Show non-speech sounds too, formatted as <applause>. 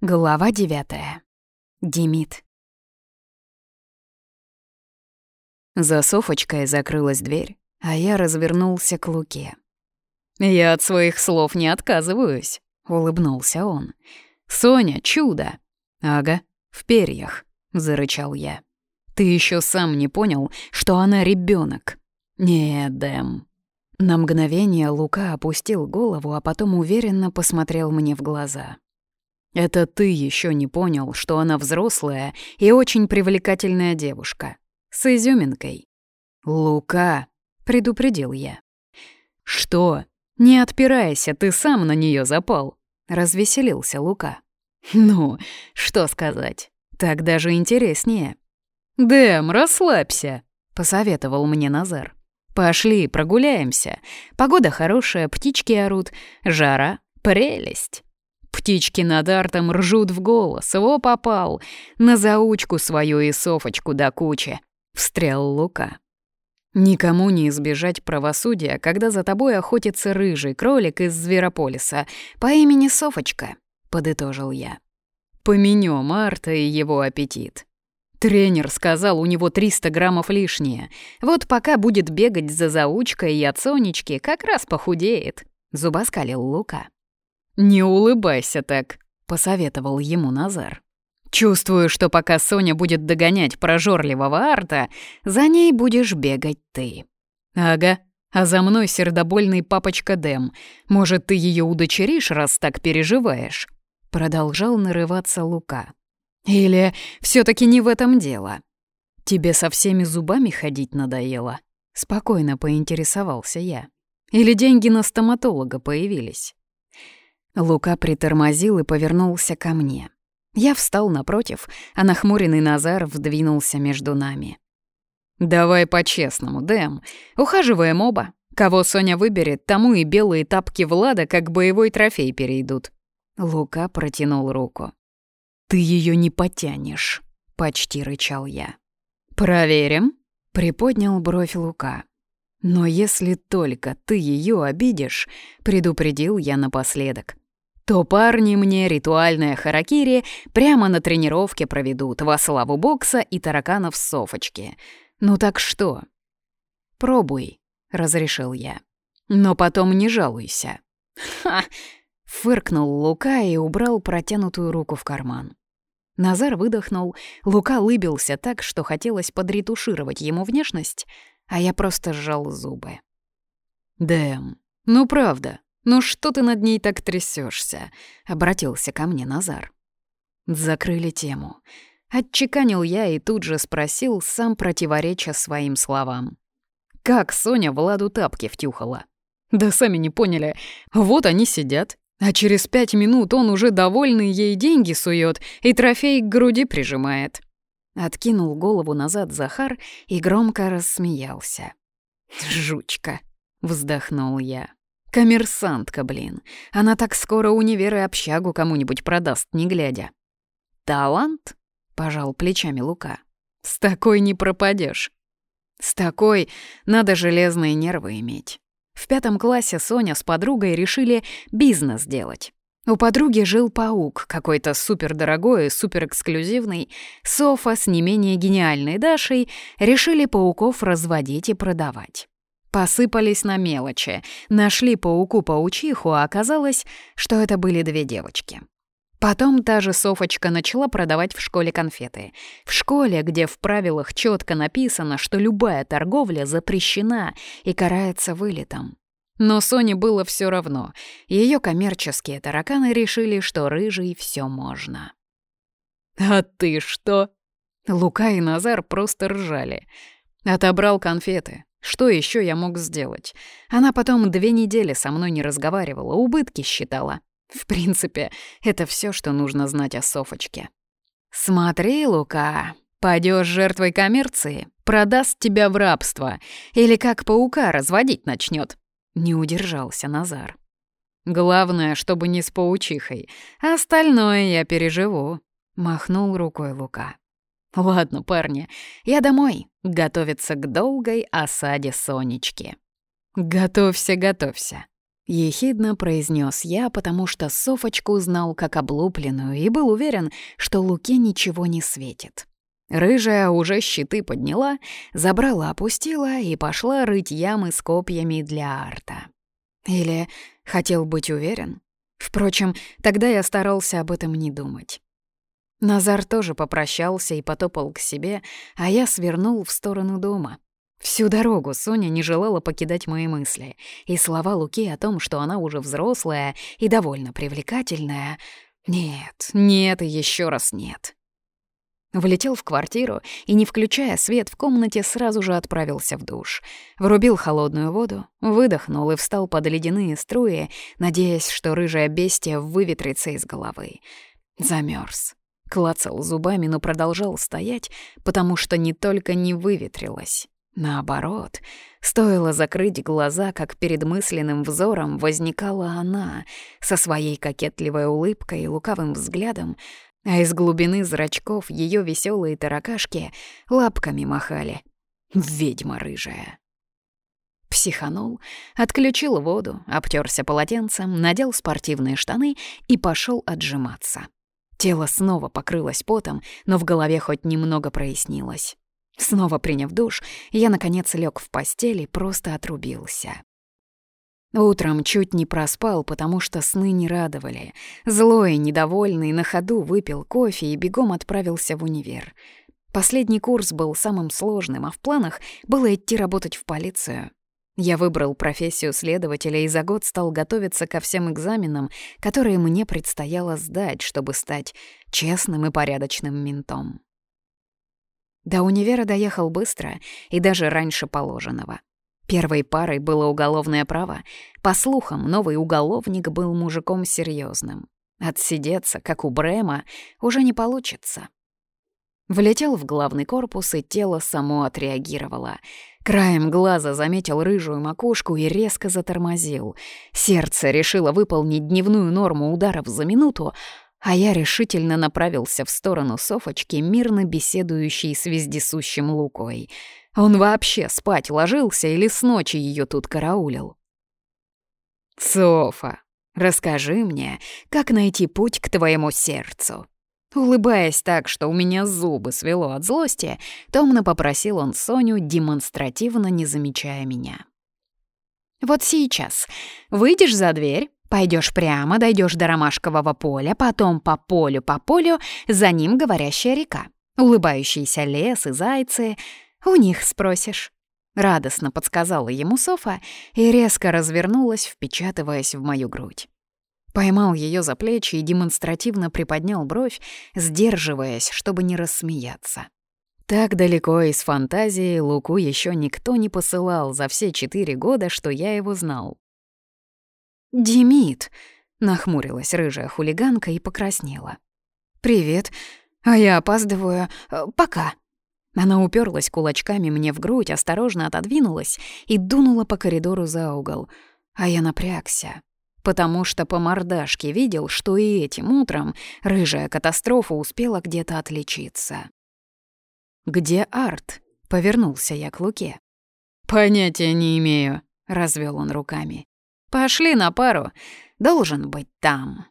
Глава девятая. Димит. За Софочкой закрылась дверь, а я развернулся к Луке. «Я от своих слов не отказываюсь», — улыбнулся он. «Соня, чудо!» «Ага, в перьях», — зарычал я. «Ты еще сам не понял, что она ребенок. Не Дэм». На мгновение Лука опустил голову, а потом уверенно посмотрел мне в глаза. Это ты еще не понял, что она взрослая и очень привлекательная девушка. С изюминкой. Лука, предупредил я. Что? Не отпирайся, ты сам на нее запал. Развеселился Лука. Ну, что сказать. Так даже интереснее. «Дэм, расслабься», — посоветовал мне Назар. «Пошли, прогуляемся. Погода хорошая, птички орут, жара — прелесть». Птички над Артом ржут в голос, его попал, на заучку свою и Софочку до кучи. Встрял Лука. Никому не избежать правосудия, когда за тобой охотится рыжий кролик из Зверополиса по имени Софочка, подытожил я. Поменем Арта и его аппетит. Тренер сказал, у него 300 граммов лишнее. Вот пока будет бегать за заучкой и от Сонечки, как раз похудеет. Зубоскалил Лука. «Не улыбайся так», — посоветовал ему Назар. «Чувствую, что пока Соня будет догонять прожорливого Арта, за ней будешь бегать ты». «Ага, а за мной сердобольный папочка Дэм. Может, ты ее удочеришь, раз так переживаешь?» Продолжал нарываться Лука. «Или все таки не в этом дело?» «Тебе со всеми зубами ходить надоело?» Спокойно поинтересовался я. «Или деньги на стоматолога появились?» Лука притормозил и повернулся ко мне. Я встал напротив, а нахмуренный Назар вдвинулся между нами. «Давай по-честному, Дэм. Ухаживаем оба. Кого Соня выберет, тому и белые тапки Влада как боевой трофей перейдут». Лука протянул руку. «Ты ее не потянешь», — почти рычал я. «Проверим», — приподнял бровь Лука. «Но если только ты ее обидишь», — предупредил я напоследок то парни мне ритуальное харакири прямо на тренировке проведут во славу бокса и тараканов с софочки. Ну так что? Пробуй, разрешил я. Но потом не жалуйся. Ха! Фыркнул Лука и убрал протянутую руку в карман. Назар выдохнул, Лука лыбился так, что хотелось подретушировать ему внешность, а я просто сжал зубы. «Дэм, ну правда, «Ну что ты над ней так трясешься? обратился ко мне Назар. Закрыли тему. Отчеканил я и тут же спросил, сам противореча своим словам. «Как Соня Владу тапки втюхала?» «Да сами не поняли. Вот они сидят, а через пять минут он уже довольный ей деньги сует и трофей к груди прижимает». Откинул голову назад Захар и громко рассмеялся. «Жучка!» — вздохнул я. Коммерсантка, блин. Она так скоро универ и общагу кому-нибудь продаст, не глядя. Талант? Пожал плечами Лука. С такой не пропадешь. С такой надо железные нервы иметь. В пятом классе Соня с подругой решили бизнес делать. У подруги жил паук, какой-то супердорогой и суперэксклюзивный. Софа с не менее гениальной Дашей решили пауков разводить и продавать посыпались на мелочи. Нашли пауку-паучиху, а оказалось, что это были две девочки. Потом та же Софочка начала продавать в школе конфеты. В школе, где в правилах четко написано, что любая торговля запрещена и карается вылетом. Но Соне было все равно. Ее коммерческие тараканы решили, что рыжий все можно. «А ты что?» Лука и Назар просто ржали. Отобрал конфеты. Что еще я мог сделать? Она потом две недели со мной не разговаривала, убытки считала. В принципе, это все, что нужно знать о Софочке. «Смотри, Лука, пойдешь жертвой коммерции, продаст тебя в рабство, или как паука разводить начнет. Не удержался Назар. «Главное, чтобы не с паучихой, а остальное я переживу», — махнул рукой Лука. <laughs> Ладно, парни, я домой. Готовиться к долгой осаде Сонечки. Готовься, готовься. Ехидно произнес я, потому что Софочку узнал как облупленную и был уверен, что Луке ничего не светит. Рыжая уже щиты подняла, забрала, опустила и пошла рыть ямы с копьями для арта. Или хотел быть уверен? Впрочем, тогда я старался об этом не думать. Назар тоже попрощался и потопал к себе, а я свернул в сторону дома. Всю дорогу Соня не желала покидать мои мысли, и слова Луки о том, что она уже взрослая и довольно привлекательная... Нет, нет и еще раз нет. Влетел в квартиру и, не включая свет в комнате, сразу же отправился в душ. Врубил холодную воду, выдохнул и встал под ледяные струи, надеясь, что рыжая бестия выветрится из головы. Замерз клацал зубами, но продолжал стоять, потому что не только не выветрилось. Наоборот, стоило закрыть глаза, как перед мысленным взором возникала она со своей кокетливой улыбкой и лукавым взглядом, а из глубины зрачков ее веселые таракашки лапками махали. «Ведьма рыжая!» Психанул, отключил воду, обтерся полотенцем, надел спортивные штаны и пошел отжиматься. Тело снова покрылось потом, но в голове хоть немного прояснилось. Снова приняв душ, я, наконец, лег в постель и просто отрубился. Утром чуть не проспал, потому что сны не радовали. Злой, недовольный, на ходу выпил кофе и бегом отправился в универ. Последний курс был самым сложным, а в планах было идти работать в полицию. Я выбрал профессию следователя и за год стал готовиться ко всем экзаменам, которые мне предстояло сдать, чтобы стать честным и порядочным ментом. До универа доехал быстро и даже раньше положенного. Первой парой было уголовное право. По слухам, новый уголовник был мужиком серьезным. Отсидеться, как у Брема, уже не получится. Влетел в главный корпус, и тело само отреагировало — Краем глаза заметил рыжую макушку и резко затормозил. Сердце решило выполнить дневную норму ударов за минуту, а я решительно направился в сторону Софочки, мирно беседующей с вездесущим Лукой. Он вообще спать ложился или с ночи ее тут караулил? «Софа, расскажи мне, как найти путь к твоему сердцу?» Улыбаясь так, что у меня зубы свело от злости, томно попросил он Соню, демонстративно не замечая меня. «Вот сейчас. Выйдешь за дверь, пойдешь прямо, дойдешь до ромашкового поля, потом по полю, по полю, за ним говорящая река, улыбающийся лес и зайцы. У них спросишь». Радостно подсказала ему Софа и резко развернулась, впечатываясь в мою грудь. Поймал ее за плечи и демонстративно приподнял бровь, сдерживаясь, чтобы не рассмеяться. Так далеко из фантазии Луку еще никто не посылал за все четыре года, что я его знал. Димит! — нахмурилась рыжая хулиганка и покраснела. «Привет. А я опаздываю. Пока». Она уперлась кулачками мне в грудь, осторожно отодвинулась и дунула по коридору за угол. А я напрягся, потому что по мордашке видел, что и этим утром рыжая катастрофа успела где-то отличиться. «Где Арт?» — повернулся я к Луке. «Понятия не имею», — развел он руками. «Пошли на пару. Должен быть там».